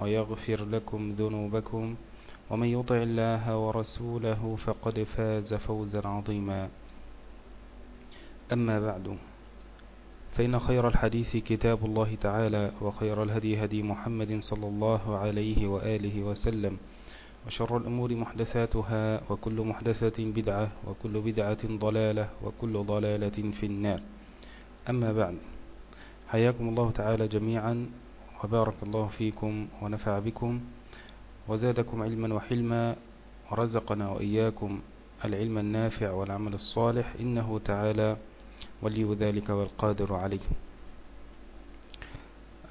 ويغفر لكم ذنوبكم ومن يطع الله ورسوله فقد فاز فوزا عظيما. أما بعد فإن خير الحديث كتاب الله تعالى وخير الهدي هدي محمد صلى الله عليه وآله وسلم وشر الأمور محدثاتها وكل محدثة بدعة وكل بدعة ضلالة وكل ضلالة في النار. أما بعد حياكم الله تعالى جميعا. وبارك الله فيكم ونفع بكم وزادكم علما وحلما ورزقنا وإياكم العلم النافع والعمل الصالح إنه تعالى ولي ذلك والقادر عليه.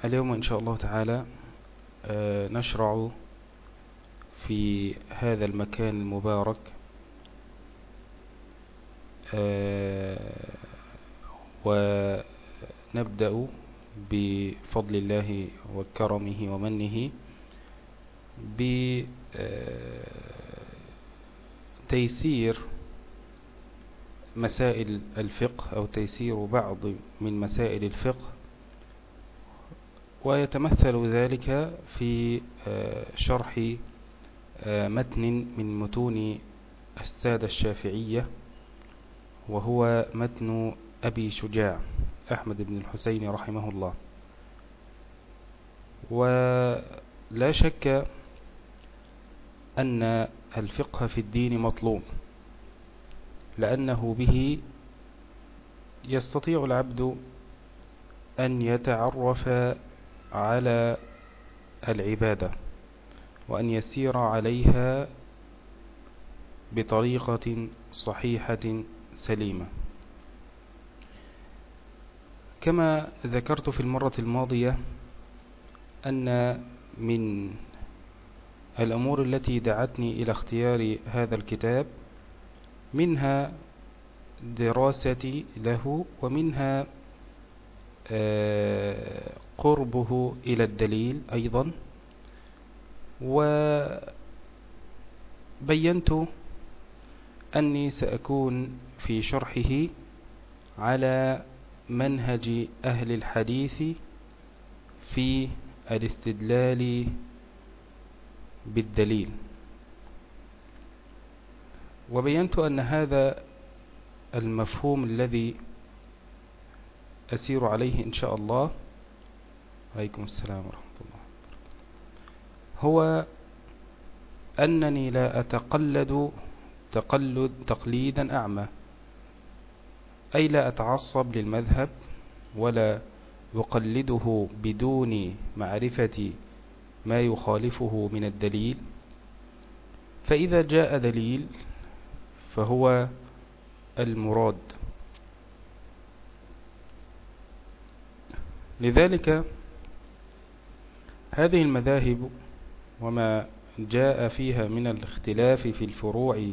اليوم إن شاء الله تعالى نشرع في هذا المكان المبارك ونبدأ بفضل الله وكرمه ومنه بتيسير مسائل الفقه أو تيسير بعض من مسائل الفقه ويتمثل ذلك في شرح متن من متون السادة الشافعية وهو متن أبي شجاع. أحمد بن الحسين رحمه الله. ولا شك أن الفقه في الدين مطلوب لأنه به يستطيع العبد أن يتعرف على العبادة وأن يسير عليها بطريقة صحيحة سليمة. كما ذكرت في المرة الماضية أن من الأمور التي دعتني إلى اختيار هذا الكتاب منها دراستي له ومنها قربه إلى الدليل أيضا وبينت أني سأكون في شرحه على منهج أهل الحديث في الاستدلال بالدليل. وبينت أن هذا المفهوم الذي أسير عليه إن شاء الله عليكم السلام ورحمة الله هو أنني لا أتقلد تقلد تقليدا أعمى. أي لا أتعصب للمذهب ولا أقلده بدون معرفة ما يخالفه من الدليل فإذا جاء دليل فهو المراد. لذلك هذه المذاهب وما جاء فيها من الاختلاف في الفروع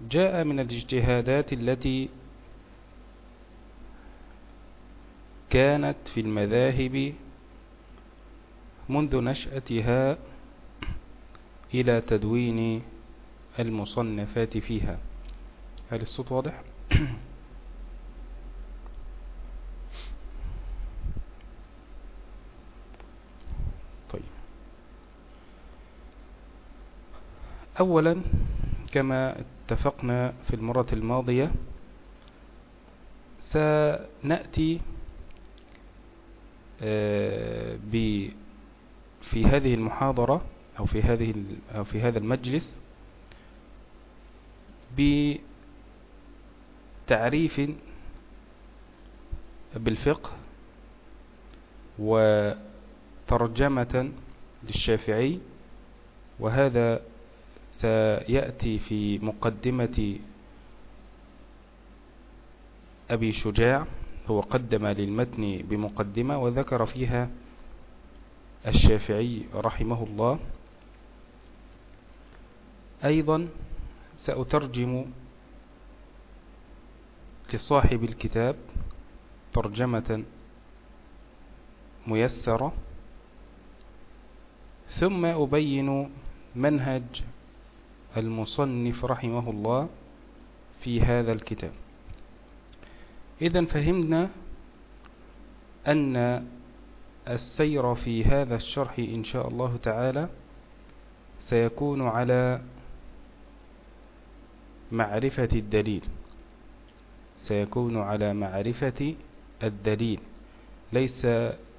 جاء من الاجتهادات التي كانت في المذاهب منذ نشأتها إلى تدوين المصنفات فيها هل الصوت واضح؟ طيب أولا كما اتفقنا في المرة الماضية سنأتي في هذه المحاضرة أو في هذه أو في هذا المجلس بتعريف بالفقه وترجمة للشافعي وهذا سيأتي في مقدمة أبي شجاع هو قدم للمتن بمقدمة وذكر فيها الشافعي رحمه الله. أيضا سأترجم لصاحب الكتاب ترجمة ميسرة ثم أبين منهج المصنف رحمه الله في هذا الكتاب. إذا فهمنا أن السير في هذا الشرح إن شاء الله تعالى سيكون على معرفة الدليل. سيكون على معرفة الدليل. ليس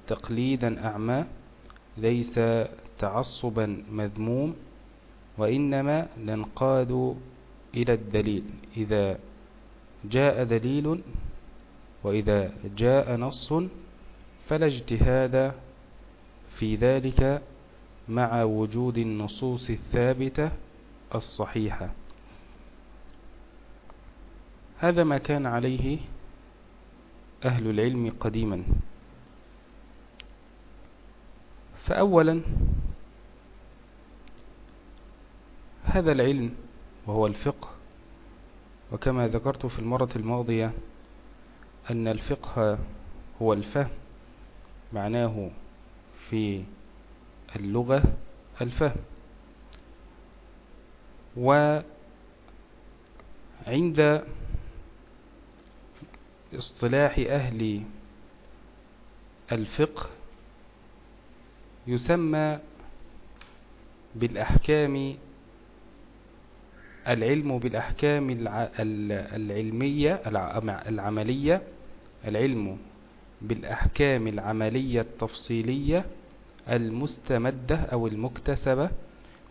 تقليدا أعمى ليس تعصبا مذموم وإنما ننقاد إلى الدليل. إذا جاء دليل وإذا جاء نص فلا اجتهاد في ذلك مع وجود النصوص الثابتة الصحيحة. هذا ما كان عليه أهل العلم قديما. فأولا هذا العلم وهو الفقه وكما ذكرت في المرة الماضية أن الفقه هو الفهم معناه في اللغة الفهم. وعند اصطلاح أهل الفقه يسمى بالأحكام العلم بالأحكام العلمية العملية. العلم بالأحكام العملية التفصيلية المستمدة أو المكتسبة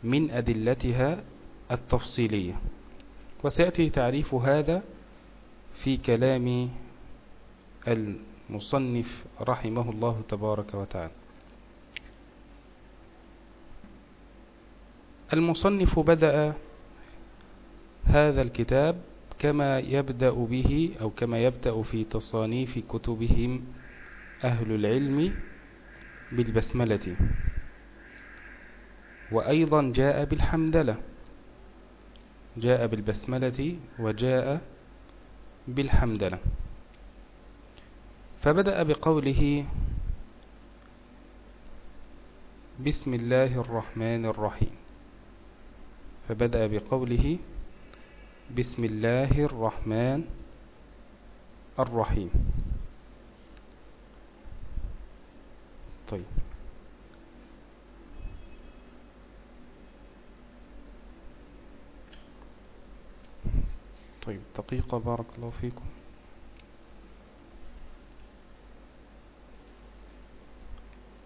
من أدلتها التفصيلية. وسيأتي تعريف هذا في كلام المصنف رحمه الله تبارك وتعالى. المصنف بدأ هذا الكتاب كما يبدأ به أو كما يبدأ في تصانيف كتبهم أهل العلم بالبسملة. وأيضا جاء بالحمدلة. جاء بالبسملة وجاء بالحمدلة. فبدأ بقوله بسم الله الرحمن الرحيم. فبدأ بقوله بسم الله الرحمن الرحيم. طيب. طيب دقيقة بارك الله فيكم.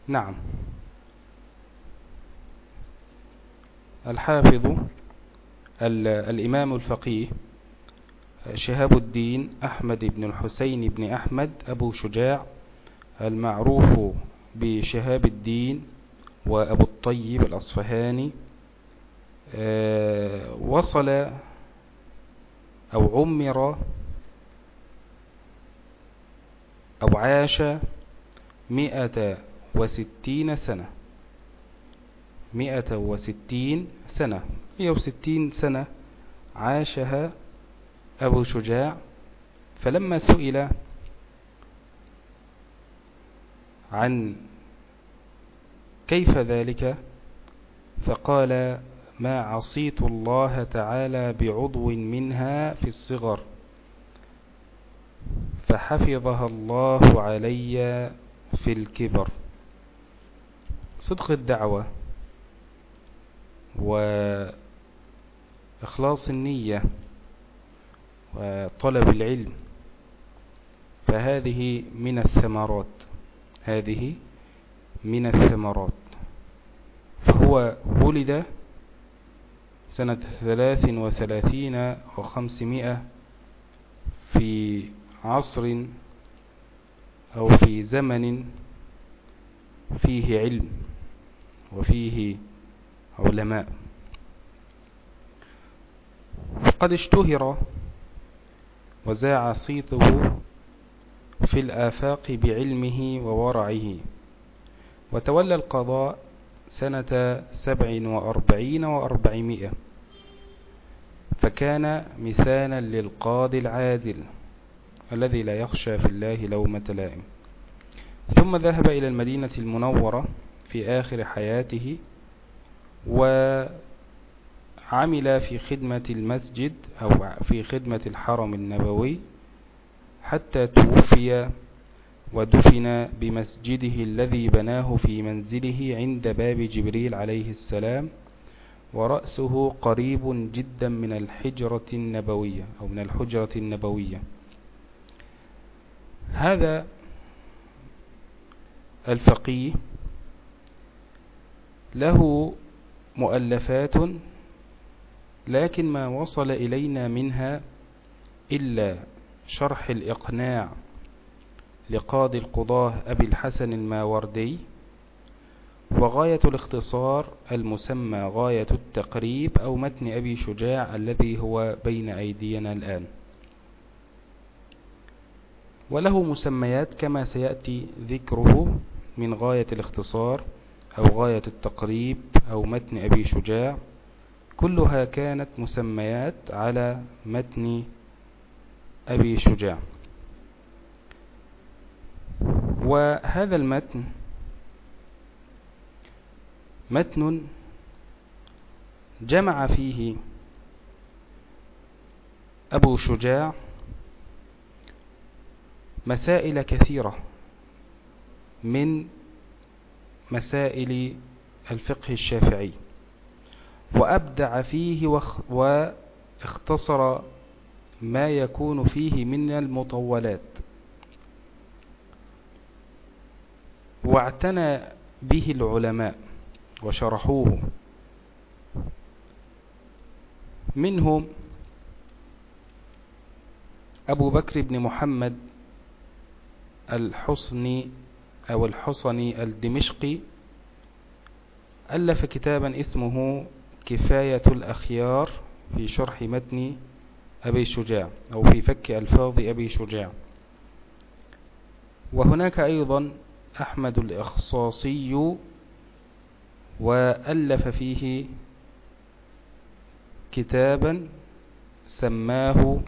نعم. الحافظ الإمام الفقيه شهاب الدين أحمد بن الحسين بن أحمد أبو شجاع المعروف بشهاب الدين وأبو الطيب الأصفهاني آه، وصل أو عمر أو عاش مئة وستين سنة. مئة وستين سنة. مئة وستين سنة عاشها أبو شجاع. فلما سئل عن كيف ذلك فقال ما عصيت الله تعالى بعضو منها في الصغر فحفظها الله علي في الكبر. صدق الدعوة. وإخلاص النية وطلب العلم فهذه من الثمرات هذه من الثمرات. فهو ولد سنة ثلاث وثلاثين وخمسمائة في عصر أو في زمن فيه علم وفيه علماء وقد اشتهر وزاع صيته في الآفاق بعلمه وورعه. وتولى القضاء سنة سبع وأربعين وأربعمائة. فكان مثالا للقاضي العادل الذي لا يخشى في الله لومة لائم. ثم ذهب إلى المدينة المنورة في آخر حياته وعمل في خدمة المسجد أو في خدمة الحرم النبوي حتى توفي ودفن بمسجده الذي بناه في منزله عند باب جبريل عليه السلام ورأسه قريب جدا من الحجرة النبوية أو من الحجرة النبوية. هذا الفقيه له مؤلفات لكن ما وصل إلينا منها إلا شرح الإقناع لقاضي القضاة أبي الحسن الماوردي وغاية الاختصار المسمى غاية التقريب أو متن أبي شجاع الذي هو بين أيدينا الآن. وله مسميات كما سيأتي ذكره من غاية الاختصار. أو غاية التقريب أو متن أبي شجاع كلها كانت مسميات على متن أبي شجاع. وهذا المتن متن جمع فيه أبو شجاع مسائل كثيرة من مسائل الفقه الشافعي وأبدع فيه واختصر ما يكون فيه من المطولات. واعتنى به العلماء وشرحوه. منهم أبو بكر بن محمد الحصني أو الحصني الدمشقي ألف كتابا اسمه كفاية الأخيار في شرح متن أبي شجاع أو في فك ألفاظ أبي شجاع. وهناك أيضا أحمد الإخصاصي وألف فيه كتابا سماه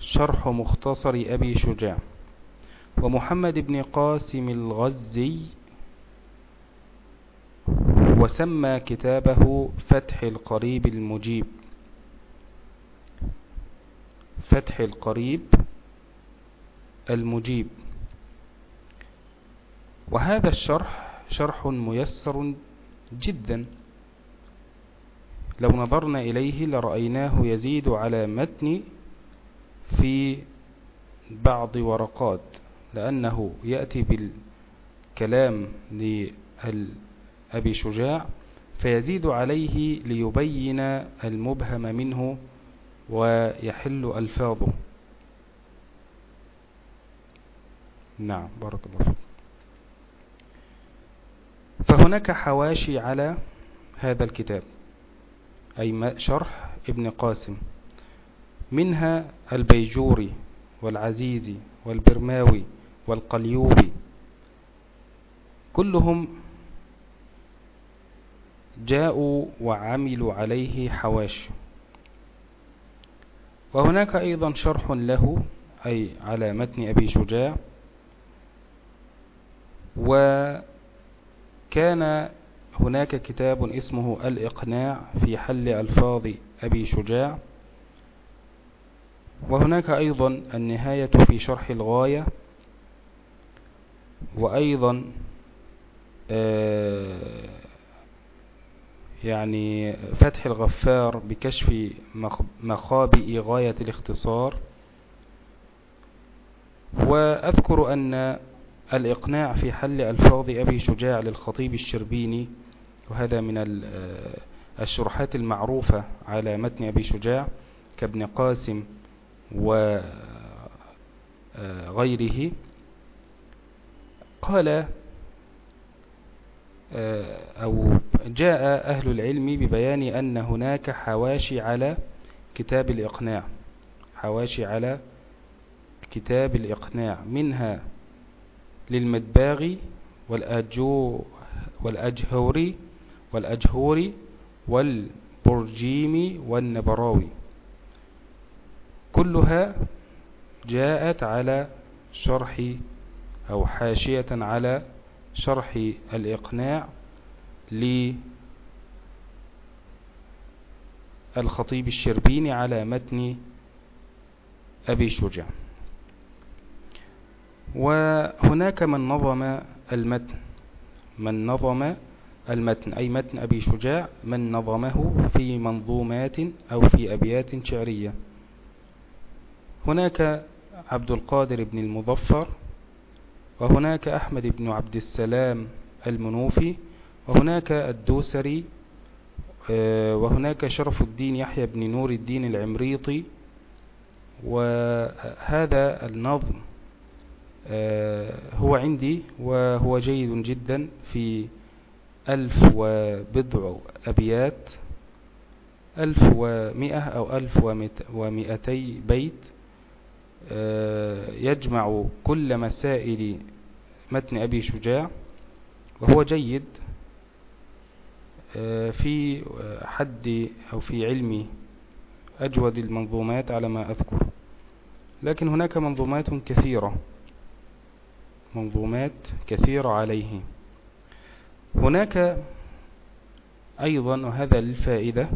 شرح مختصر أبي شجاع. ومحمد بن قاسم الغزي وسمى كتابه فتح القريب المجيب. فتح القريب المجيب. وهذا الشرح شرح ميسر جدا. لو نظرنا إليه لرأيناه يزيد على متن في بعض ورقات. لأنه يأتي بالكلام لأبي شجاع فيزيد عليه ليبين المبهم منه ويحل ألفاظه. نعم بارك الله فيك. فهناك حواشي على هذا الكتاب أي شرح ابن قاسم. منها البيجوري والعزيزي والبرماوي والقليوبي كلهم جاءوا وعملوا عليه حواشي وهناك أيضا شرح له أي على متن أبي شجاع. وكان هناك كتاب اسمه الإقناع في حل ألفاظ أبي شجاع. وهناك أيضا النهاية في شرح الغاية. وأيضا آه، يعني فتح الغفار بكشف مخابئ غاية الاختصار. وأذكر أن الإقناع في حل ألفاظ أبي شجاع للخطيب الشربيني وهذا من الشروحات المعروفة على متن أبي شجاع كابن قاسم وغيره قال أو جاء أهل العلم ببيان أن هناك حواشي على كتاب الإقناع. حواشي على كتاب الإقناع. منها للمدباغي والأجو والأجهوري والأجهوري والبرجيمي والنبراوي. كلها جاءت على شرح أو حاشية على شرح الإقناع للخطيب الشربيني على متن أبي شجاع وهناك من نظم المتن من نظم المتن أي متن أبي شجاع من نظمه في منظومات أو في أبيات شعرية. هناك عبد القادر بن المظفر وهناك أحمد بن عبد السلام المنوفي وهناك الدوسري آه، وهناك شرف الدين يحيى بن نور الدين العمريطي. وهذا النظم آه، هو عندي وهو جيد جدا في ألف وبضع أبيات ألف ومئة أو ألف ومئتي بيت آه، يجمع كل مسائل متن أبي شجاع وهو جيد آه، في حد أو في علم أجود المنظومات على ما أذكر. لكن هناك منظومات كثيرة منظومات كثيرة عليه. هناك أيضا وهذا للفائدة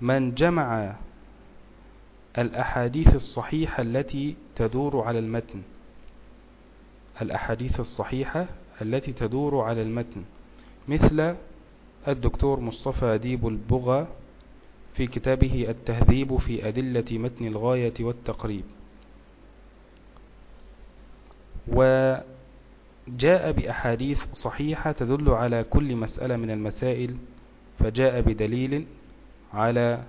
من جمع الأحاديث الصحيحة التي تدور على المتن. الأحاديث الصحيحة التي تدور على المتن مثل الدكتور مصطفى أديب البغى في كتابه التهذيب في أدلة متن الغاية والتقريب. وجاء بأحاديث صحيحة تدل على كل مسألة من المسائل فجاء بدليل على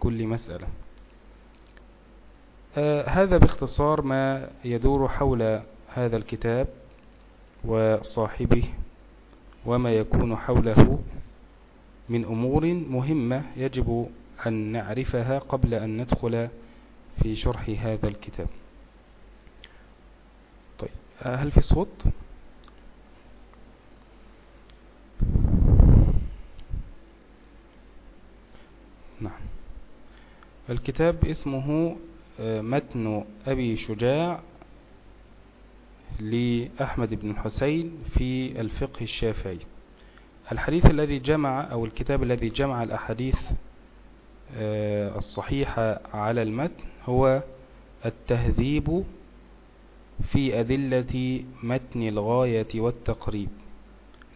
كل مسألة. آه هذا باختصار ما يدور حول هذا الكتاب وصاحبه وما يكون حوله من أمور مهمة يجب أن نعرفها قبل أن ندخل في شرح هذا الكتاب طيب هل في صوت؟ نعم الكتاب اسمه آه، متن أبي شجاع لأحمد بن الحسين في الفقه الشافعي. الحديث الذي جمع أو الكتاب الذي جمع الأحاديث آه، الصحيحة على المتن هو التهذيب في أدلة متن الغاية والتقريب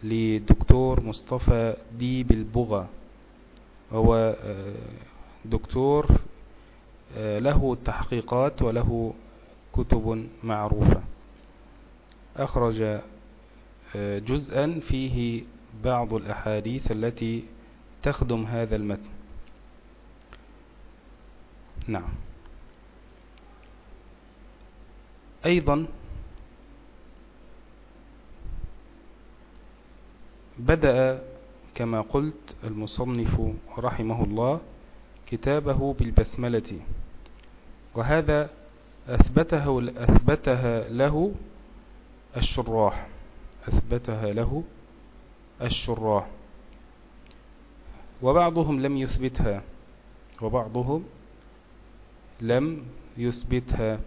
لدكتور مصطفى ديب البغى. هو آه، دكتور آه، له تحقيقات وله كتب معروفة. أخرج جزءا فيه بعض الأحاديث التي تخدم هذا المتن. نعم. أيضا بدأ كما قلت المصنف رحمه الله كتابه بالبسملة وهذا أثبته أثبتها له الشراح أثبتها له الشراح. وبعضهم لم يثبتها وبعضهم لم يثبتها.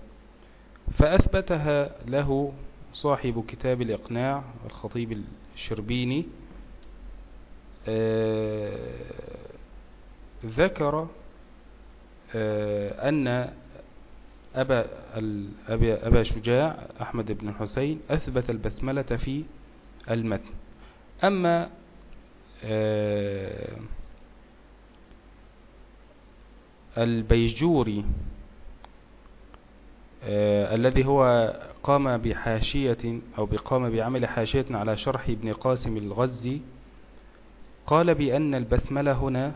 فأثبتها له صاحب كتاب الإقناع الخطيب الشربيني آه، ذكر آه، أن أبا, أبا شجاع أحمد بن الحسين أثبت البسملة في المتن. أما آه، البيجوري آه، الذي هو قام بحاشية أو بقام بعمل حاشية على شرح ابن قاسم الغزي قال بأن البسملة هنا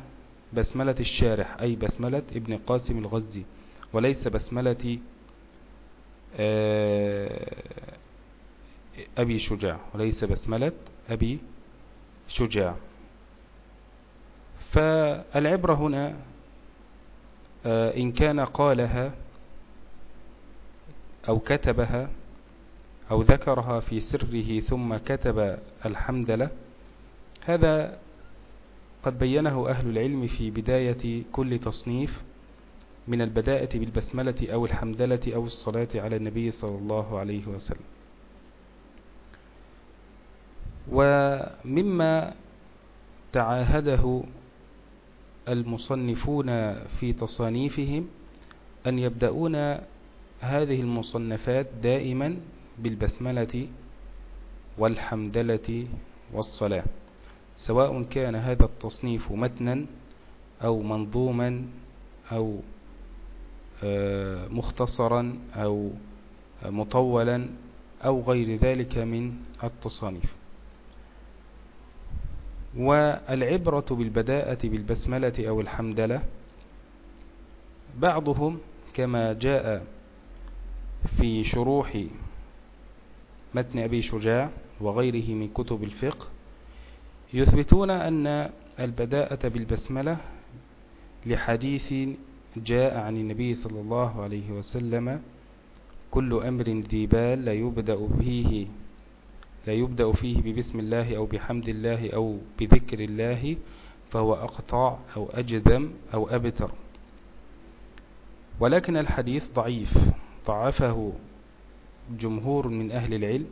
بسملة الشارح أي بسملة ابن قاسم الغزي. وليس بسملة آه، أبي شجاع. وليس بسملة أبي شجاع. فالعبرة هنا آه، إن كان قالها أو كتبها أو ذكرها في سره ثم كتب الحمد له هذا قد بينه أهل العلم في بداية كل تصنيف من البداءة بالبسملة أو الحمدلة أو الصلاة على النبي صلى الله عليه وسلم. ومما تعاهده المصنفون في تصانيفهم أن يبدأون هذه المصنفات دائما بالبسملة والحمدلة والصلاة سواء كان هذا التصنيف متنا أو منظوما أو مختصرا أو مطولا أو غير ذلك من التصانيف. والعبرة بالبداءة بالبسملة أو الحمدلة بعضهم كما جاء في شروح متن أبي شجاع وغيره من كتب الفقه يثبتون أن البداءة بالبسملة لحديث جاء عن النبي صلى الله عليه وسلم كل أمر ذي بال لا يبدأ فيه لا يبدأ فيه ببسم الله أو بحمد الله أو بذكر الله فهو أقطع أو أجدم أو أبتر. ولكن الحديث ضعيف ضعفه جمهور من أهل العلم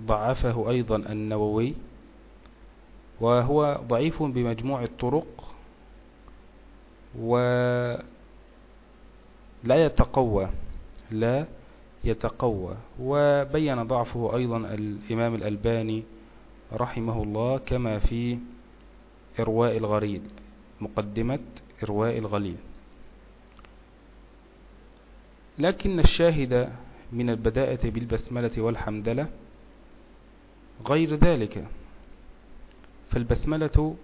وضعفه أيضا النووي وهو ضعيف بمجموع الطرق ولا يتقوى لا يتقوى. وبين ضعفه أيضا الإمام الألباني رحمه الله كما في إرواء الغريل مقدمة إرواء الغليل. لكن الشاهد من البداءة بالبسملة والحمدلة غير ذلك فالبسملة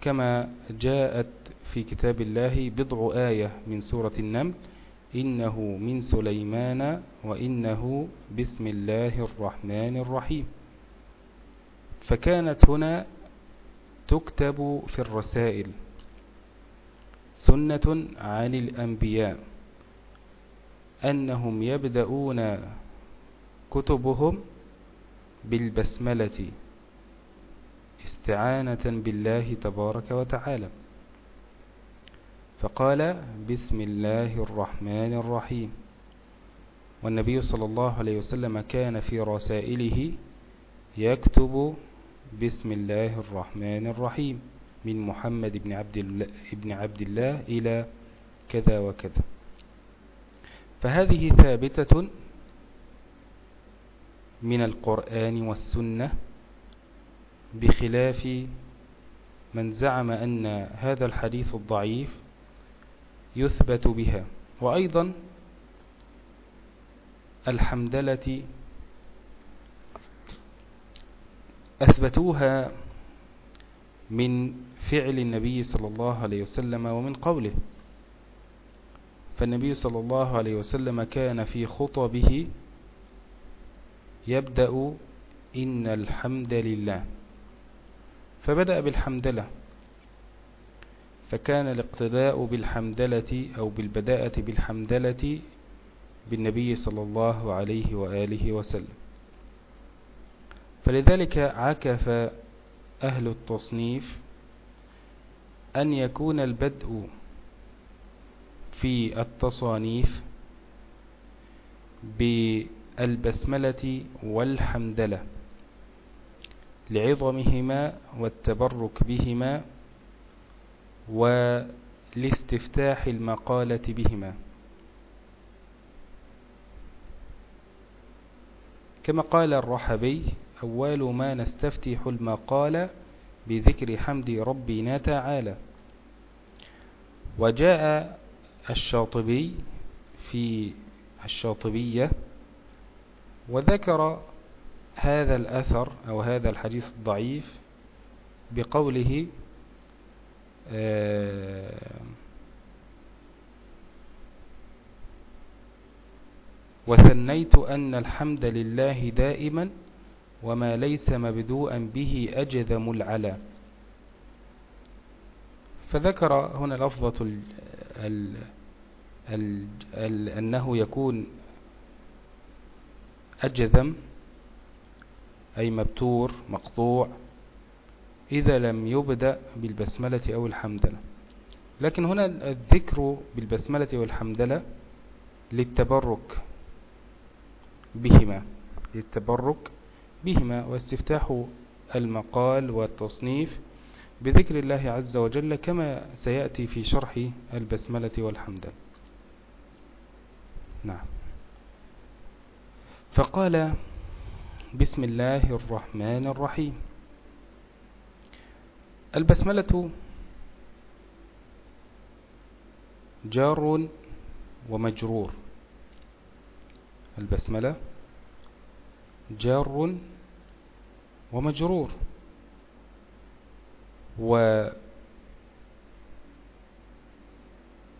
كما جاءت في كتاب الله بضع آية من سورة النمل إنه من سليمان وإنه بسم الله الرحمن الرحيم. فكانت هنا تكتب في الرسائل سنة عن الأنبياء أنهم يبدأون كتبهم بالبسملة. استعانة بالله تبارك وتعالى. فقال بسم الله الرحمن الرحيم. والنبي صلى الله عليه وسلم كان في رسائله يكتب بسم الله الرحمن الرحيم من محمد بن عبد الله, ابن عبد الله إلى كذا وكذا. فهذه ثابتة من القرآن والسنة بخلاف من زعم أن هذا الحديث الضعيف يثبت بها. وأيضا الحمدلة أثبتوها من فعل النبي صلى الله عليه وسلم ومن قوله. فالنبي صلى الله عليه وسلم كان في خطبه يبدأ إن الحمد لله. فبدأ بالحمدلة فكان الاقتداء بالحمدلة أو بالبداءة بالحمدلة بالنبي صلى الله عليه وآله وسلم. فلذلك عكف أهل التصنيف أن يكون البدء في التصانيف بالبسملة والحمدلة. لعظمهما والتبرك بهما ولاستفتاح المقالة بهما. كما قال الرحبي أول ما نستفتح المقال بذكر حمد ربنا تعالى. وجاء الشاطبي في الشاطبية وذكر هذا الأثر أو هذا الحديث الضعيف بقوله آه، وثنيت أن الحمد لله دائما وما ليس مبدوءا به أجذم العلا. فذكر هنا لفظة ال ال ال ال أنه يكون أجذم أي مبتور مقطوع إذا لم يبدأ بالبسملة أو الحمدلة. لكن هنا الذكر بالبسملة والحمدلة للتبرك بهما للتبرك بهما واستفتاح المقال والتصنيف بذكر الله عز وجل كما سيأتي في شرح البسملة والحمدلة. نعم. فقال بسم الله الرحمن الرحيم. البسملة جار ومجرور. البسملة جار ومجرور.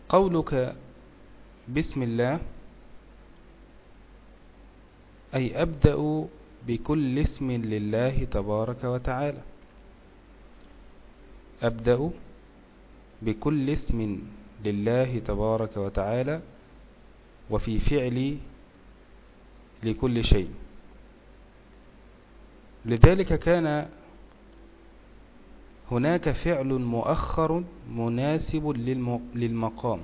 وقولك بسم الله أي أبدأ بكل اسم لله تبارك وتعالى. أبدأ بكل اسم لله تبارك وتعالى وفي فعل لكل شيء. لذلك كان هناك فعل مؤخر مناسب للمقام.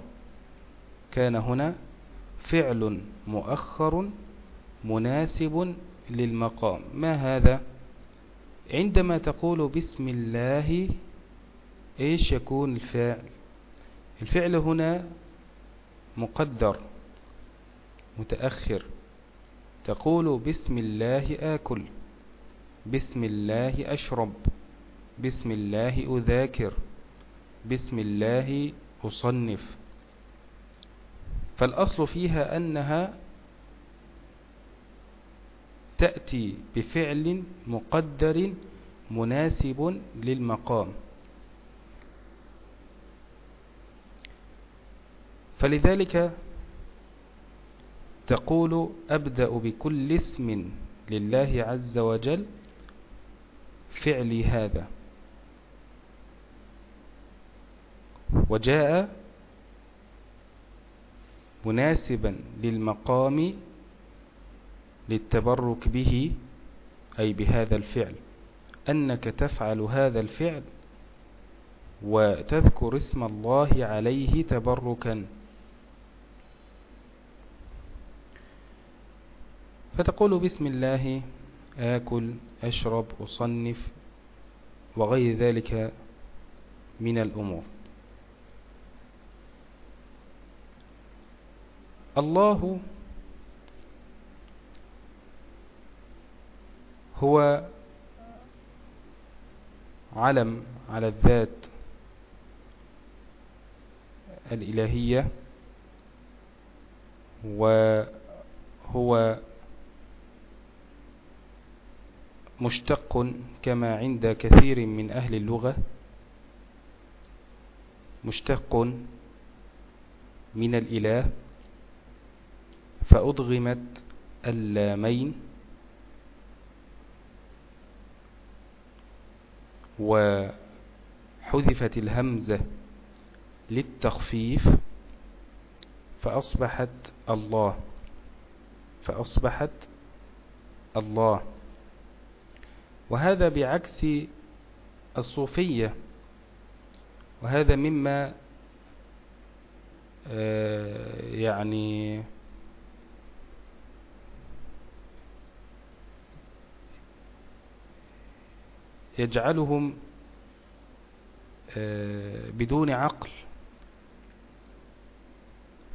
كان هنا فعل مؤخر مناسب للمقام. ما هذا؟ عندما تقول بسم الله إيش يكون الفعل؟ الفعل هنا مقدر متأخر. تقول بسم الله آكل بسم الله أشرب بسم الله أذاكر بسم الله أصنف. فالأصل فيها أنها تأتي بفعل مقدر مناسب للمقام. فلذلك تقول أبدأ بكل اسم لله عز وجل فعلي هذا. وجاء مناسبا للمقام للتبرك به أي بهذا الفعل. أنك تفعل هذا الفعل وتذكر اسم الله عليه تبركا. فتقول بسم الله آكل أشرب أصنف وغير ذلك من الأمور. الله هو علم على الذات الإلهية وهو مشتق كما عند كثير من أهل اللغة مشتق من الإله فأضغمت اللامين وحذفت الهمزة للتخفيف فأصبحت الله فأصبحت الله. وهذا بعكس الصوفية وهذا مما آه، يعني يجعلهم آه، بدون عقل.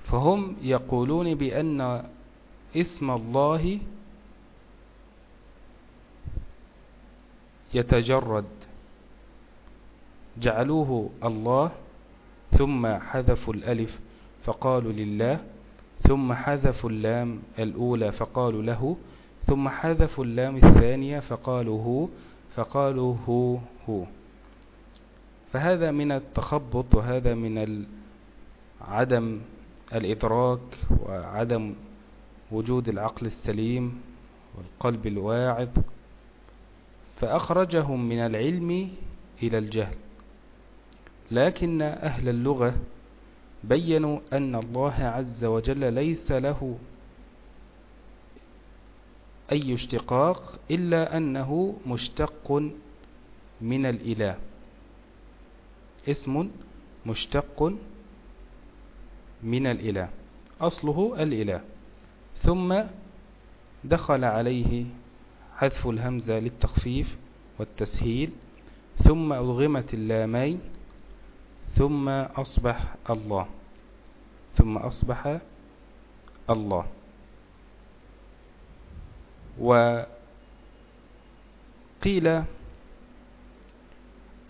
فهم يقولون بأن اسم الله يتجرد. جعلوه الله ثم حذفوا الألف فقالوا لله ثم حذفوا اللام الأولى فقالوا له ثم حذفوا اللام الثانية فقالوا هو فقالوا هو هو. فهذا من التخبط وهذا من عدم الإدراك وعدم وجود العقل السليم والقلب الواعظ فأخرجهم من العلم إلى الجهل. لكن أهل اللغة بينوا أن الله عز وجل ليس له أي اشتقاق إلا أنه مشتق من الإله. اسم مشتق من الإله. أصله الإله. ثم دخل عليه حذف الهمزة للتخفيف والتسهيل. ثم أضغمت اللامين. ثم أصبح الله. ثم أصبح الله. وقيل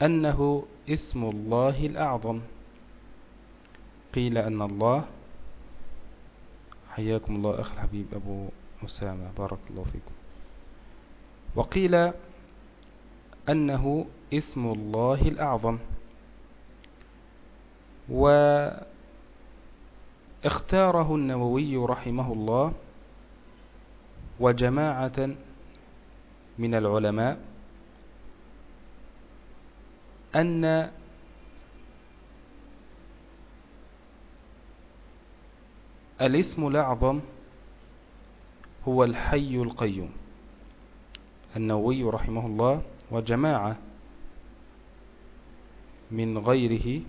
أنه اسم الله الأعظم. قيل أن الله حياكم الله أخي الحبيب أبو أسامة بارك الله فيكم. وقيل أنه اسم الله الأعظم. واختاره النووي رحمه الله وجماعة من العلماء أن الاسم الأعظم هو الحي القيوم النووي رحمه الله وجماعة من غيره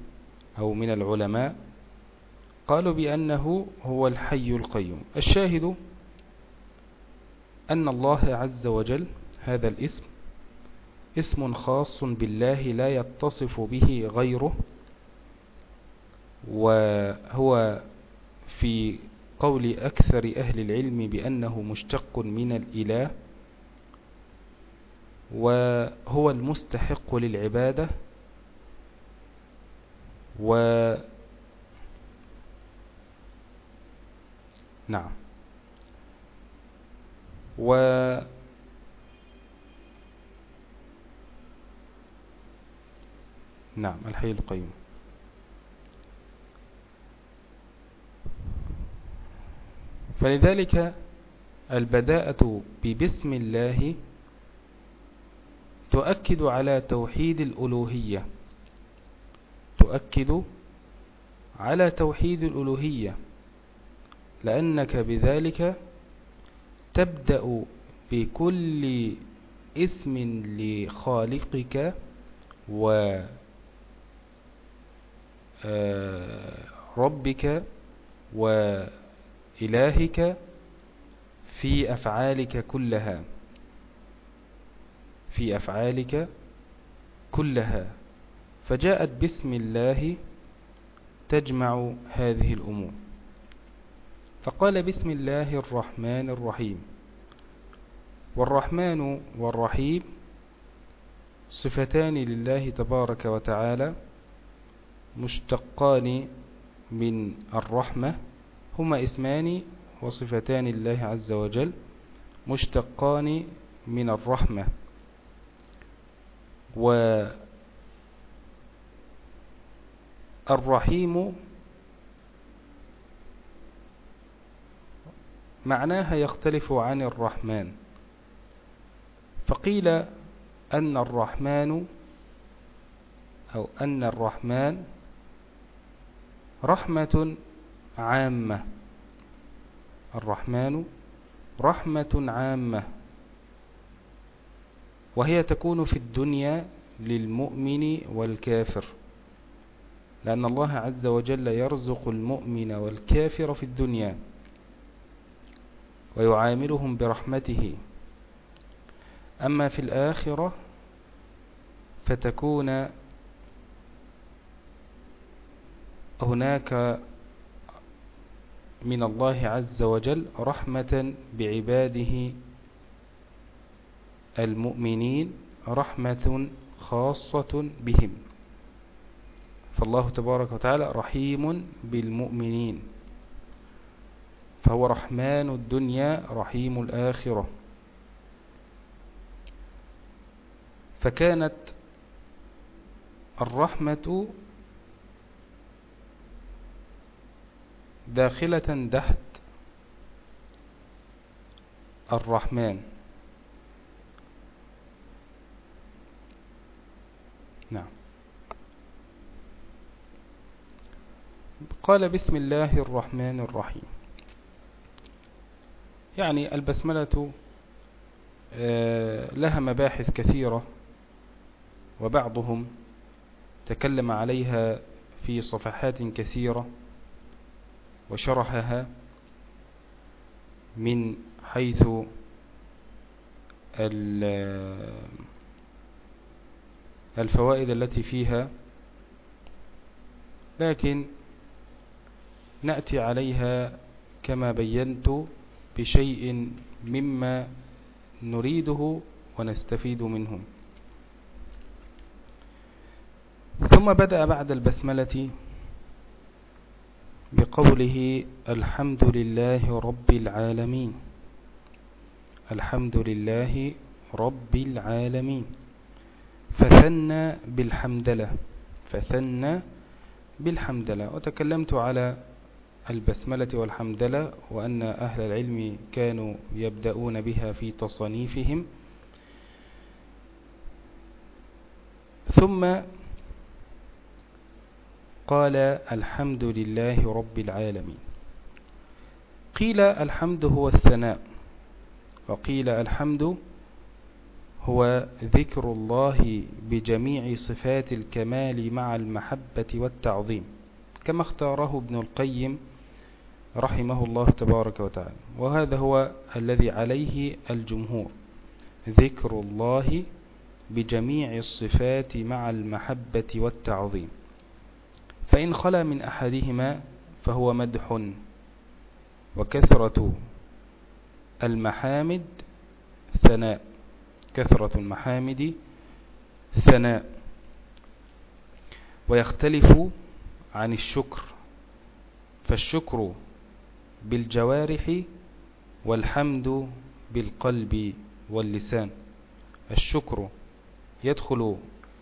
أو من العلماء قالوا بأنه هو الحي القيوم. الشاهد أن الله عز وجل هذا الاسم اسم خاص بالله لا يتصف به غيره وهو في قول أكثر أهل العلم بأنه مشتق من الإله وهو المستحق للعبادة و نعم. و نعم الحي القيوم. فلذلك البداءة ببسم الله تؤكد على توحيد الألوهية. تؤكد على توحيد الألوهية لأنك بذلك تبدأ بكل اسم لخالقك و آه، ربك وإلهك في أفعالك كلها. في أفعالك كلها. فجاءت بسم الله تجمع هذه الأمور. فقال بسم الله الرحمن الرحيم. والرحمن والرحيم صفتان لله تبارك وتعالى مشتقان من الرحمة هما اسمان وصفتان الله عز وجل مشتقان من الرحمة. والرحيم معناها يختلف عن الرحمن. فقيل أن الرحمن أو أن الرحمن رحمة عامة. الرحمن رحمة عامة. وهي تكون في الدنيا للمؤمن والكافر. لأن الله عز وجل يرزق المؤمن والكافر في الدنيا. ويعاملهم برحمته. أما في الآخرة فتكون هناك من الله عز وجل رحمة بعباده المؤمنين رحمة خاصة بهم. فالله تبارك وتعالى رحيم بالمؤمنين. فهو رحمن الدنيا رحيم الآخرة. فكانت الرحمة داخلة تحت الرحمن. نعم. قال بسم الله الرحمن الرحيم. يعني البسملة آه، لها مباحث كثيرة وبعضهم تكلم عليها في صفحات كثيرة وشرحها من حيث الفوائد التي فيها. لكن نأتي عليها كما بينت بشيء مما نريده ونستفيد منه. ثم بدأ بعد البسملة بقوله الحمد لله رب العالمين. الحمد لله رب العالمين. فثنى بالحمدلة فثنى بالحمدلة وتكلمت على البسملة والحمدلة وأن أهل العلم كانوا يبدأون بها في تصنيفهم. ثم قال الحمد لله رب العالمين. قيل الحمد هو الثناء وقيل الحمد هو ذكر الله بجميع صفات الكمال مع المحبة والتعظيم كما اختاره ابن القيم رحمه الله تبارك وتعالى. وهذا هو الذي عليه الجمهور. ذكر الله بجميع الصفات مع المحبة والتعظيم. فإن خلا من أحدهما فهو مدح وكثرة المحامد ثناء. كثرة المحامد ثناء. ويختلف عن الشكر. فالشكر بالجوارح والحمد بالقلب واللسان. الشكر يدخل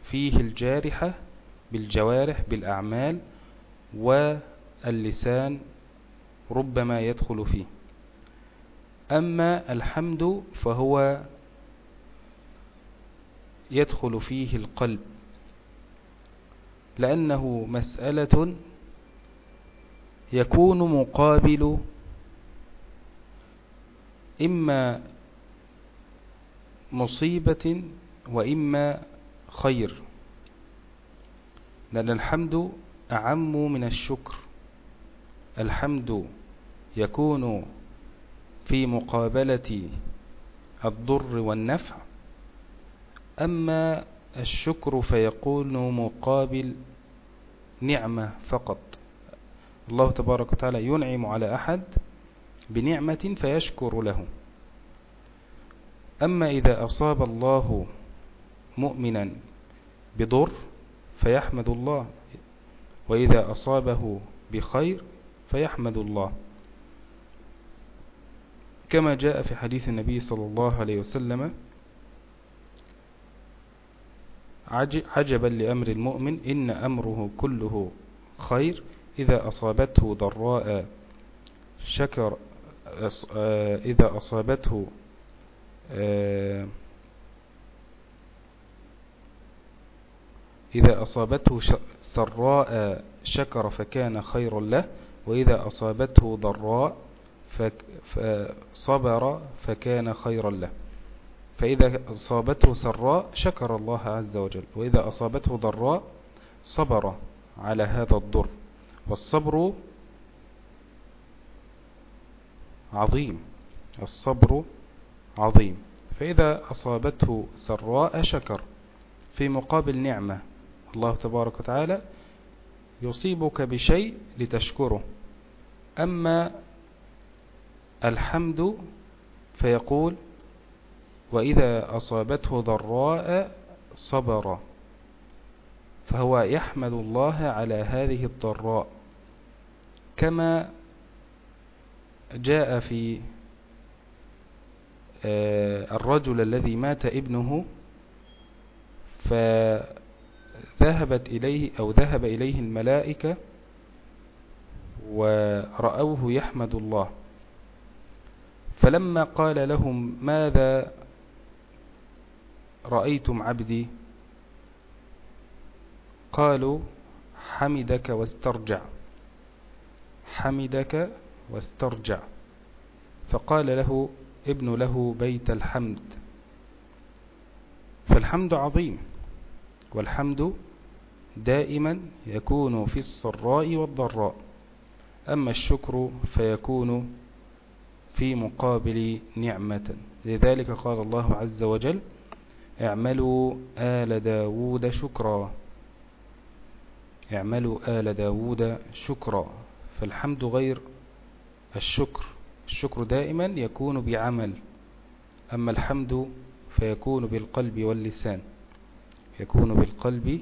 فيه الجارحة بالجوارح بالأعمال واللسان ربما يدخل فيه. أما الحمد فهو يدخل فيه القلب لأنه مسألة يكون مقابل إما مصيبة وإما خير. لأن الحمد أعم من الشكر. الحمد يكون في مقابلة الضر والنفع. أما الشكر فيكون مقابل نعمة فقط. الله تبارك وتعالى ينعم على أحد بنعمة فيشكر له. أما إذا أصاب الله مؤمنا بضر فيحمد الله وإذا أصابه بخير فيحمد الله. كما جاء في حديث النبي صلى الله عليه وسلم عجبا لأمر المؤمن إن أمره كله خير إذا أصابته ضراء شكر إذا أصابته إذا أصابته سراء شكر فكان خيرا له وإذا أصابته ضراء فصبر فكان خيرا له. فإذا أصابته سراء شكر الله عز وجل وإذا أصابته ضراء صبر على هذا الضر. والصبر عظيم. الصبر عظيم. فإذا أصابته سراء شكر في مقابل نعمة الله تبارك وتعالى يصيبك بشيء لتشكره. أما الحمد فيقول وإذا أصابته ضراء صبر. فهو يحمد الله على هذه الضراء. كما جاء في آه، الرجل الذي مات ابنه فذهبت إليه أو ذهب إليه الملائكة ورأوه يحمد الله. فلما قال لهم ماذا رأيتم عبدي؟ قالوا حمدك واسترجع. حمدك واسترجع. فقال له ابن له بيت الحمد. فالحمد عظيم والحمد دائما يكون في السراء والضراء. أما الشكر فيكون في مقابل نعمة. لذلك قال الله عز وجل اعملوا آل داود شكرا. اعملوا آل داود شكرا فالحمد غير الشكر. الشكر دائما يكون بعمل أما الحمد فيكون بالقلب واللسان يكون بالقلب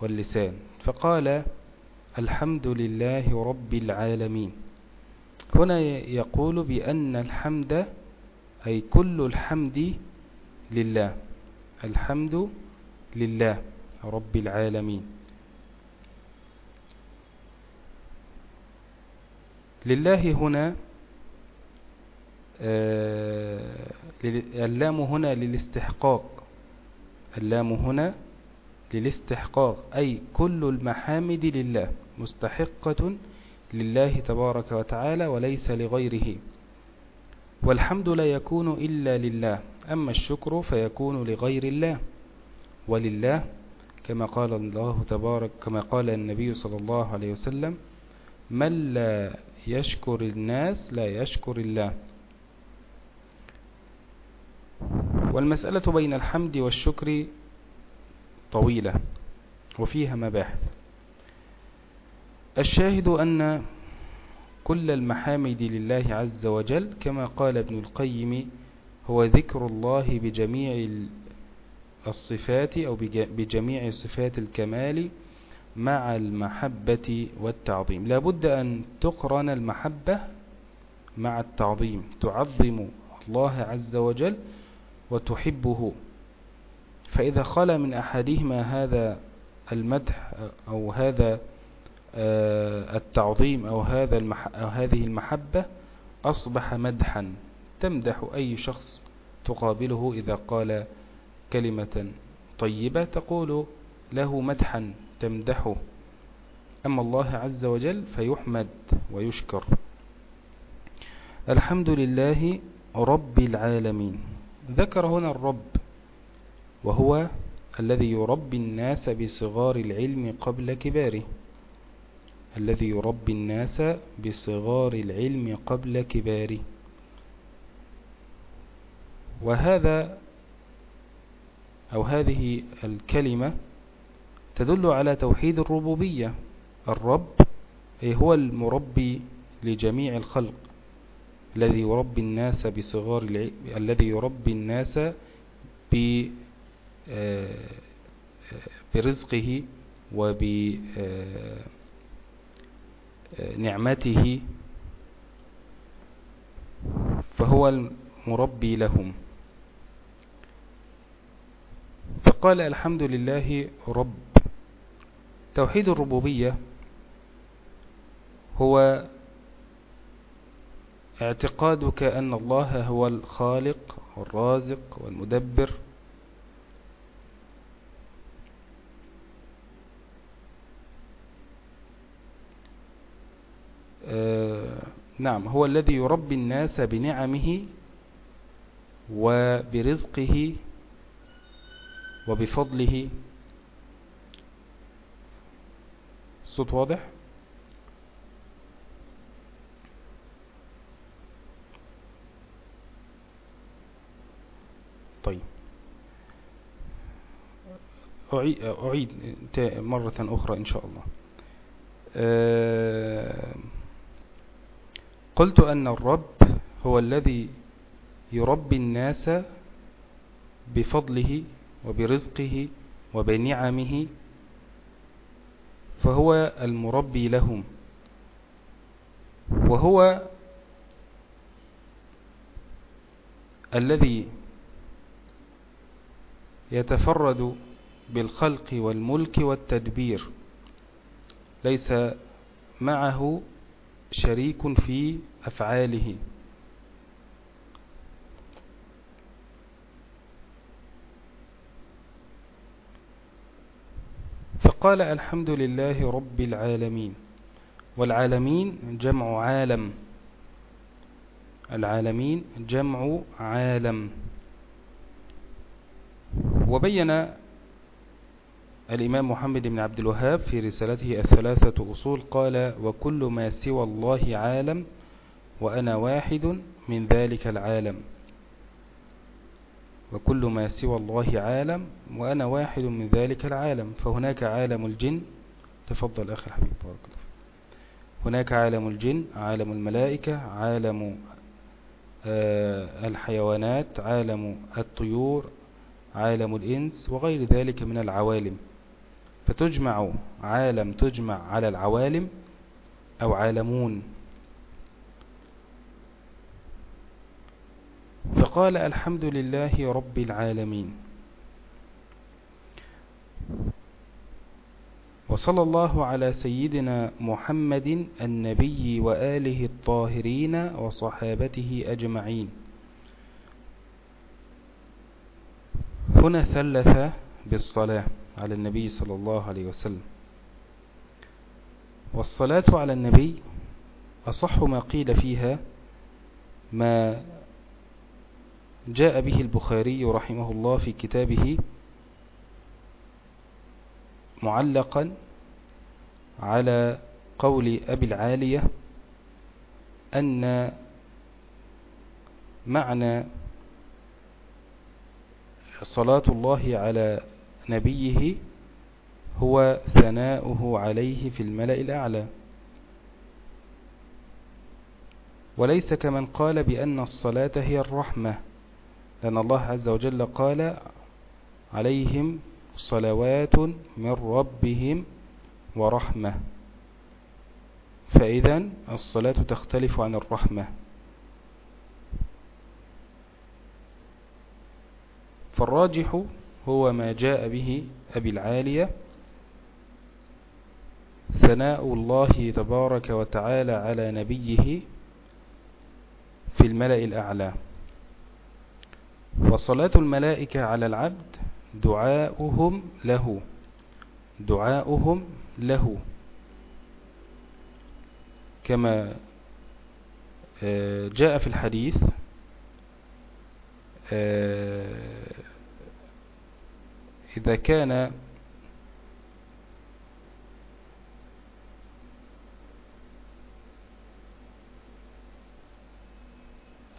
واللسان. فقال الحمد لله رب العالمين. هنا يقول بأن الحمد أي كل الحمد لله. الحمد لله رب العالمين. لله هنا آه، اللام هنا للاستحقاق. اللام هنا للاستحقاق أي كل المحامد لله مستحقة لله تبارك وتعالى وليس لغيره. والحمد لا يكون إلا لله أما الشكر فيكون لغير الله ولله كما قال الله تبارك كما قال النبي صلى الله عليه وسلم من لا يشكر الناس لا يشكر الله. والمسألة بين الحمد والشكر طويلة وفيها مباحث. الشاهد أن كل المحامد لله عز وجل كما قال ابن القيم هو ذكر الله بجميع الصفات أو بجميع صفات الكمال مع المحبة والتعظيم. لا بد أن تقرن المحبة مع التعظيم. تعظم الله عز وجل وتحبه. فإذا خلى من أحدهما هذا المدح أو هذا آه، التعظيم أو, هذا أو هذه المحبة أصبح مدحا. تمدح أي شخص تقابله إذا قال كلمة طيبة تقول له مدحا. تمدحه. أما الله عز وجل فيحمد ويشكر. الحمد لله رب العالمين. ذكر هنا الرب وهو الذي يربي الناس بصغار العلم قبل كباره. الذي يربي الناس بصغار العلم قبل كباره. وهذا أو هذه الكلمة تدل على توحيد الربوبية. الرب هو المربي لجميع الخلق الذي يربي الناس بصغار الذي يربي الناس ب آه، برزقه وبنعمته فهو المربي لهم. فقال الحمد لله رب توحيد الربوبية هو اعتقادك أن الله هو الخالق والرازق والمدبر. آه نعم هو الذي يربي الناس بنعمه وبرزقه وبفضله. صوت واضح؟ طيب. أعيد مرة أخرى إن شاء الله. آه، قلت أن الرب هو الذي يربي الناس بفضله وبرزقه وبنعمه فهو المربي لهم. وهو الذي يتفرد بالخلق والملك والتدبير. ليس معه شريك في أفعاله. فقال الحمد لله رب العالمين. والعالمين جمع عالم. العالمين جمع عالم. وبين الإمام محمد بن عبد الوهاب في رسالته الثلاثة أصول قال وكل ما سوى الله عالم وأنا واحد من ذلك العالم. وكل ما سوى الله عالم وأنا واحد من ذلك العالم. فهناك عالم الجن. تفضل أخي الحبيب بارك الله هناك عالم الجن عالم الملائكة عالم آه، الحيوانات عالم الطيور عالم الإنس وغير ذلك من العوالم. فتجمع عالم تجمع على العوالم أو عالمون. فقال الحمد لله رب العالمين. وصلى الله على سيدنا محمد النبي وآله الطاهرين وصحابته أجمعين. هنا ثلث بالصلاة على النبي صلى الله عليه وسلم. والصلاة على النبي أصح ما قيل فيها ما جاء به البخاري رحمه الله في كتابه معلقا على قول أبي العالية أن معنى صلاة الله على نبيه هو ثناؤه عليه في الملأ الأعلى. وليس كمن قال بأن الصلاة هي الرحمة. لأن الله عز وجل قال عليهم صلوات من ربهم ورحمة. فإذا الصلاة تختلف عن الرحمة. فالراجح هو ما جاء به أبي العالية ثناء الله تبارك وتعالى على نبيه في الملأ الأعلى. وصلاة الملائكة على العبد دعاؤهم له. دعاؤهم له. كما آه، جاء في الحديث آه، إذا كان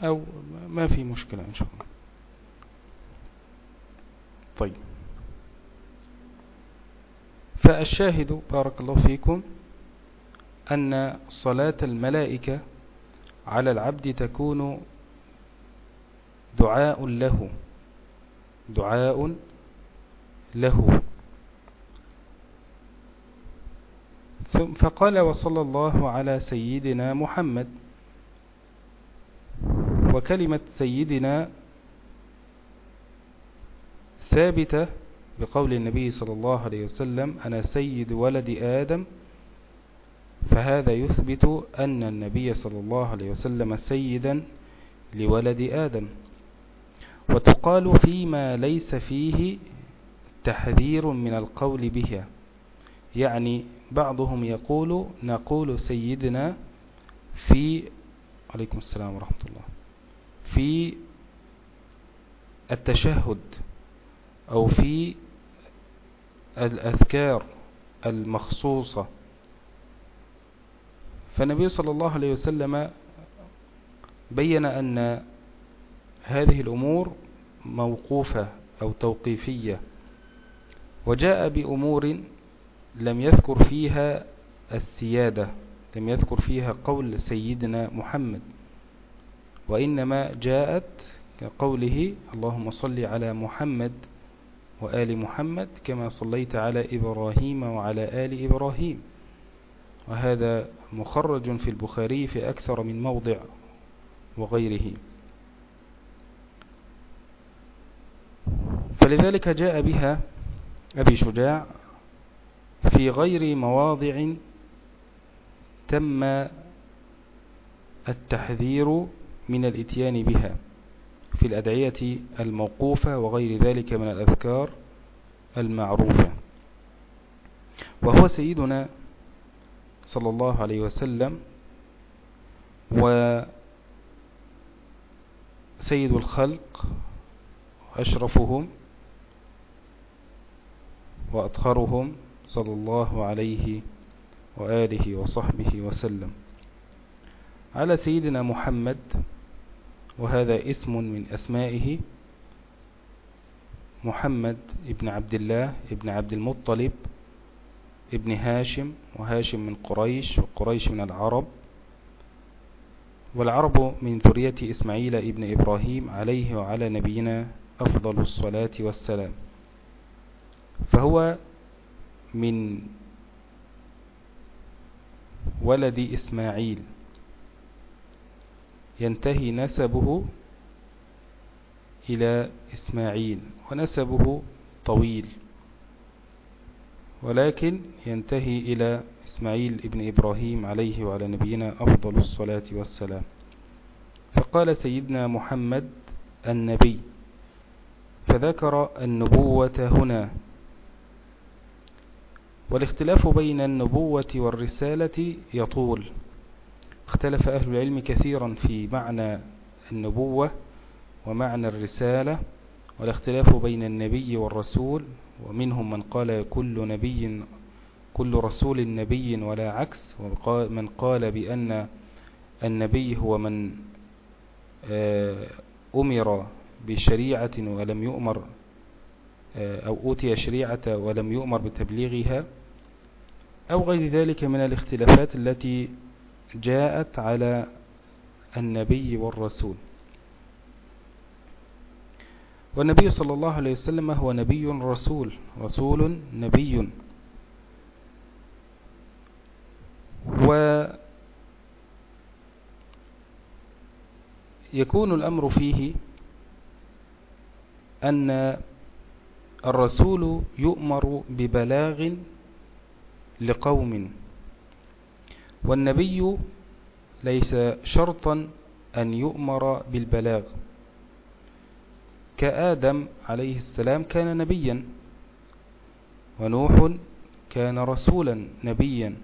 أو ما في مشكلة إن شاء الله. طيب. فالشاهد بارك الله فيكم أن صلاة الملائكة على العبد تكون دعاء له دعاء له. فقال وصلى الله على سيدنا محمد وكلمة سيدنا ثابتة بقول النبي صلى الله عليه وسلم أنا سيد ولد آدم. فهذا يثبت أن النبي صلى الله عليه وسلم سيدا لولد آدم. وتقال فيما ليس فيه تحذير من القول بها. يعني بعضهم يقول نقول سيدنا في عليكم السلام ورحمة الله في التشهد. أو في الأذكار المخصوصة. فالنبي صلى الله عليه وسلم بين أن هذه الأمور موقوفة أو توقيفية وجاء بأمور لم يذكر فيها السيادة لم يذكر فيها قول سيدنا محمد وإنما جاءت كقوله اللهم صل على محمد وآل محمد كما صليت على إبراهيم وعلى آل إبراهيم. وهذا مخرج في البخاري في أكثر من موضع وغيره. فلذلك جاء بها أبي شجاع في غير مواضع تم التحذير من الإتيان بها. في الأدعية الموقوفة وغير ذلك من الأذكار المعروفة. وهو سيدنا صلى الله عليه وسلم وسيد الخلق أشرفهم وأطهرهم صلى الله عليه وآله وصحبه وسلم. على سيدنا محمد وهذا اسم من أسمائه محمد ابن عبد الله ابن عبد المطلب ابن هاشم وهاشم من قريش وقريش من العرب. والعرب من ذرية إسماعيل ابن إبراهيم عليه وعلى نبينا أفضل الصلاة والسلام. فهو من ولد إسماعيل. ينتهي نسبه إلى إسماعيل ونسبه طويل ولكن ينتهي إلى إسماعيل ابن إبراهيم عليه وعلى نبينا أفضل الصلاة والسلام. فقال سيدنا محمد النبي فذكر النبوة هنا. والاختلاف بين النبوة والرسالة يطول. اختلف أهل العلم كثيرا في معنى النبوة ومعنى الرسالة والاختلاف بين النبي والرسول ومنهم من قال كل نبي كل رسول نبي ولا عكس ومن قال بأن النبي هو من آه، أمر بشريعة ولم يؤمر آه، أو أوتي شريعة ولم يؤمر بتبليغها أو غير ذلك من الاختلافات التي جاءت على النبي والرسول. والنبي صلى الله عليه وسلم هو نبي رسول رسول نبي. ويكون الأمر فيه أن الرسول يؤمر ببلاغ لقوم. والنبي ليس شرطا أن يؤمر بالبلاغ. كآدم عليه السلام كان نبيا ونوح كان رسولا نبيا.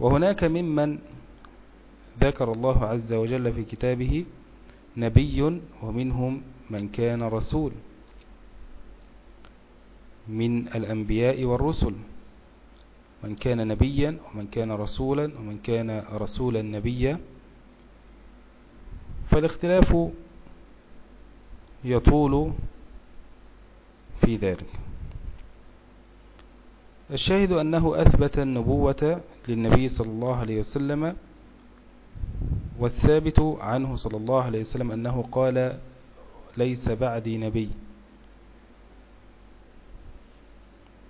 وهناك ممن ذكر الله عز وجل في كتابه نبي ومنهم من كان رسول من الأنبياء والرسل. من كان نبيا ومن كان رسولا ومن كان رسولا نبيا. فالاختلاف يطول في ذلك. الشاهد أنه أثبت النبوة للنبي صلى الله عليه وسلم والثابت عنه صلى الله عليه وسلم أنه قال ليس بعدي نبي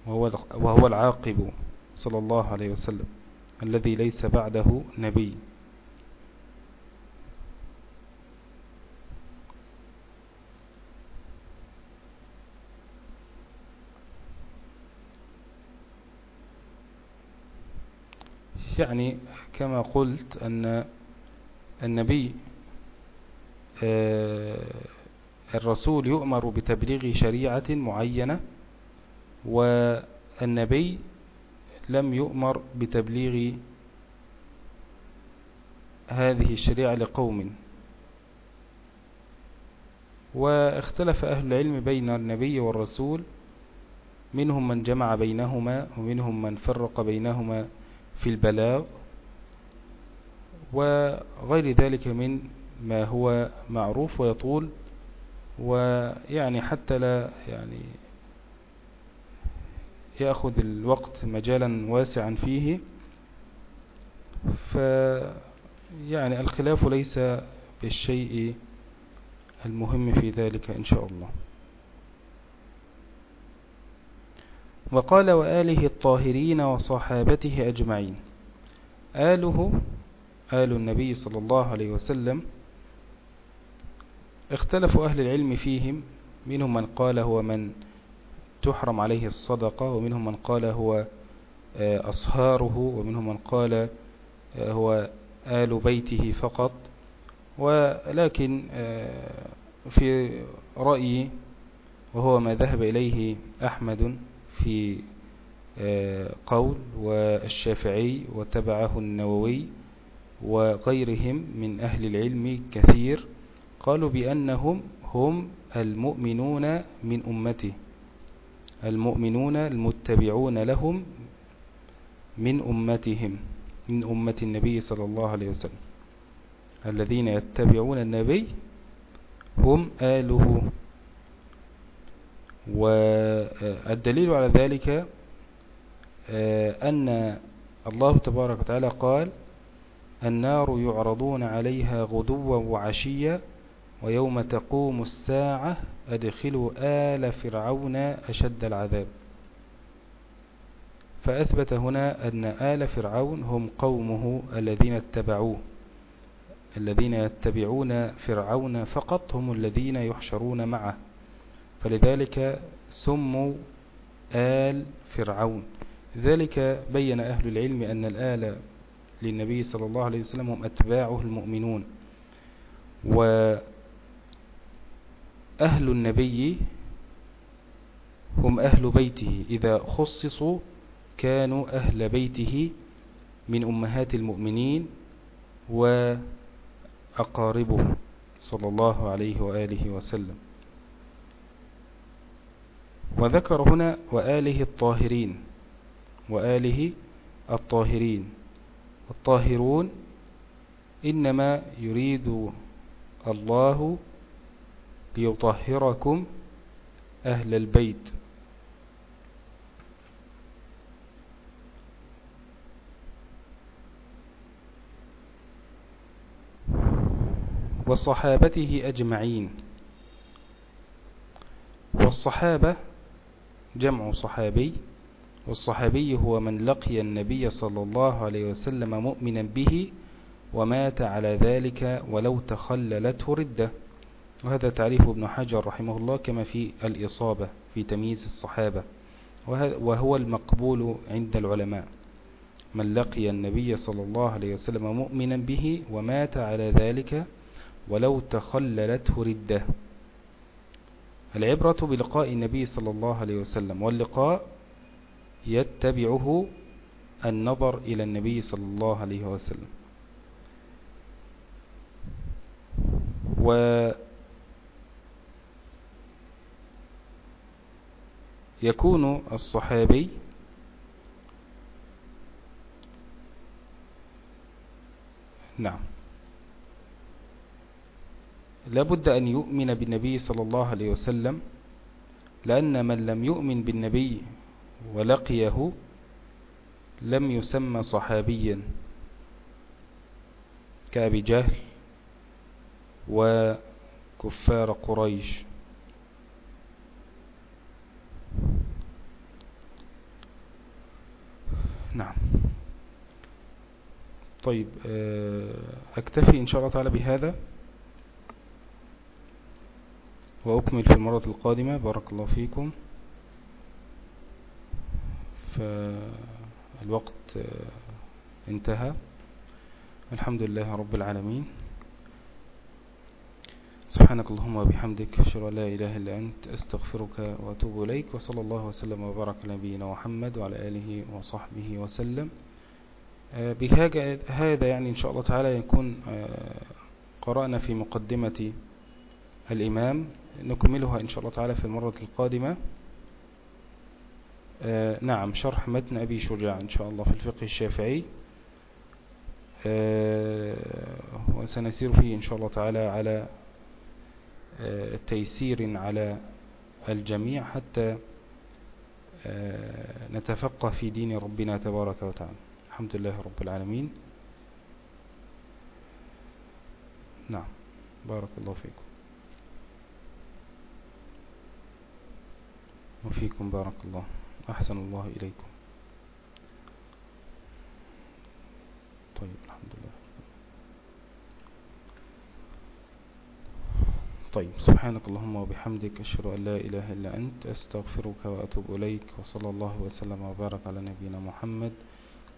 وهو, العاقب. صلى الله عليه وسلم الذي ليس بعده نبي. يعني كما قلت أن النبي آه، الرسول يؤمر بتبليغ شريعة معينة والنبي لم يؤمر بتبليغ هذه الشريعة لقوم. واختلف أهل العلم بين النبي والرسول منهم من جمع بينهما ومنهم من فرق بينهما في البلاغ وغير ذلك من ما هو معروف ويطول ويعني حتى لا يعني يأخذ الوقت مجالا واسعا فيه. ف يعني الخلاف ليس بالشيء المهم في ذلك إن شاء الله. وقال وآله الطاهرين وصحابته أجمعين. آله آل النبي صلى الله عليه وسلم اختلف أهل العلم فيهم منهم من قال هو من؟ تحرم عليه الصدقة ومنهم من قال هو آه، أصهاره ومنهم من قال آه، هو آل بيته فقط. ولكن آه، في رأيي وهو ما ذهب إليه أحمد في قول والشافعي وتبعه النووي وغيرهم من أهل العلم كثير قالوا بأنهم هم المؤمنون من أمته. المؤمنون المتبعون لهم من أمتهم من أمة النبي صلى الله عليه وسلم. الذين يتبعون النبي هم آله. والدليل على ذلك آه، أن الله تبارك وتعالى قال النار يعرضون عليها غدوا وعشيا ويوم تقوم الساعة أدخلوا آل فرعون أشد العذاب. فأثبت هنا أن آل فرعون هم قومه الذين اتبعوه الذين يتبعون فرعون فقط هم الذين يحشرون معه. فلذلك سموا آل فرعون. ذلك بين أهل العلم أن الآل للنبي صلى الله عليه وسلم هم أتباعه المؤمنون. وأهل النبي هم أهل بيته. إذا خصصوا كانوا أهل بيته من أمهات المؤمنين وأقاربه صلى الله عليه وآله وسلم. وذكر هنا وآله الطاهرين وآله الطاهرين. الطاهرون إنما يريد الله ليطهركم أهل البيت. وصحابته أجمعين. والصحابة جمع صحابي والصحابي هو من لقي النبي صلى الله عليه وسلم مؤمنا به ومات على ذلك ولو تخللته ردة. وهذا تعريف ابن حجر رحمه الله كما في الإصابة في تمييز الصحابة. وهو المقبول عند العلماء. من لقي النبي صلى الله عليه وسلم مؤمنا به ومات على ذلك ولو تخللته ردة. العبرة بلقاء النبي صلى الله عليه وسلم واللقاء يتبعه النظر إلى النبي صلى الله عليه وسلم. و يكون الصحابي نعم. لابد أن يؤمن بالنبي صلى الله عليه وسلم لأن من لم يؤمن بالنبي ولقيه لم يسمى صحابيا كأبي جهل وكفار قريش نعم طيب آه، أكتفي إن شاء الله تعالى بهذا وأكمل في المرة القادمة. بارك الله فيكم. فالوقت انتهى. الحمد لله رب العالمين. سبحانك اللهم وبحمدك أشهد أن لا إله إلا أنت أستغفرك وأتوب إليك وصلى الله وسلم وبارك على نبينا محمد وعلى آله وصحبه وسلم. بهذا يعني إن شاء الله تعالى يكون قرأنا في مقدمة الإمام. نكملها إن شاء الله تعالى في المرة القادمة. آه نعم شرح متن أبي شجاع إن شاء الله في الفقه الشافعي. آه وسنسير فيه إن شاء الله تعالى على آه تيسير على الجميع حتى آه نتفقه في دين ربنا تبارك وتعالى. الحمد لله رب العالمين. نعم بارك الله فيكم. وفيكم بارك الله أحسن الله إليكم. طيب الحمد لله. طيب سبحانك اللهم وبحمدك أشهد أن لا إله إلا أنت أستغفرك وأتوب إليك وصلى الله وسلم وبارك على نبينا محمد